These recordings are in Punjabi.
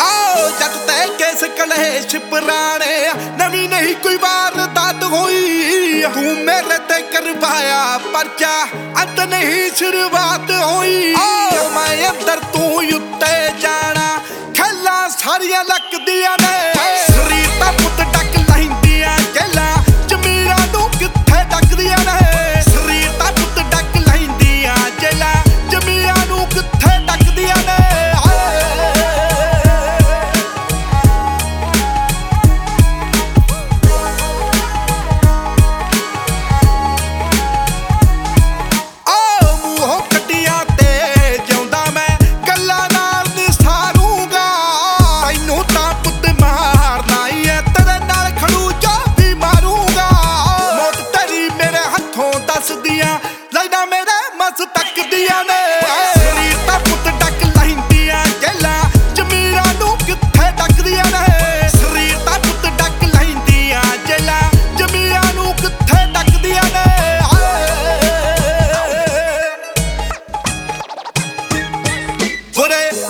ਆਓ ਜੱਟ ਤੇ ਨਵੀਂ ਨਹੀਂ ਕੋਈ ਵਾਰਦਾਤ ਹੋਈ ਤੂੰ ਮੇਰੇ ਤੇ ਕਰਵਾਇਆ ਪਰਚਾ ਅੰਤ ਨਹੀਂ ਸ਼ੁਰੂਆਤ ਹੋਈ। ਮੈਂ ਅੰਦਰ ਤੂੰ ਉੱਤੇ ਜਾਣਾ, ਖੱਲਾ ਸਾਰੀਆਂ ਲੱਕਦੀਆਂ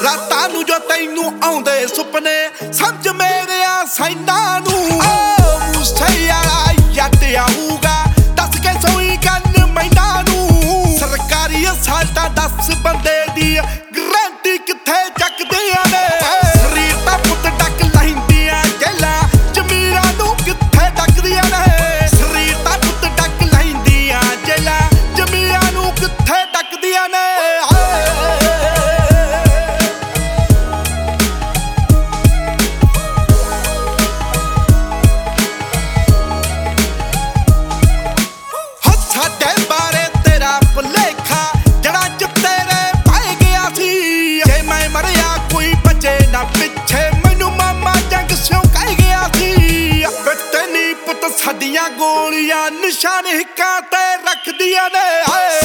ਰਾਤਾਂ ਨੂੰ ਜੋ ਤੈਨੂੰ ਆਉਂਦੇ ਸੁਪਨੇ ਸਮਝ ਆ ਸੈਨਾ ਨੂੰ। ਮਰਿਆ ਕੋਈ ਬਚੇ ਨਾ ਪਿੱਛੇ। ਮੈਨੂੰ ਮਾਮਾ ਜੰਗ ਸਿਉ ਕਹਿ ਗਿਆ ਸੀ। ਪੁੱਤ, ਸਾਡੀਆਂ ਗੋਲੀਆਂ ਨਿਸ਼ਾਨ ਹਿੱਕਾਂ ਤੇ ਰੱਖਦੀਆਂ ਨੇ। ਹਾਏ।